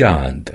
giant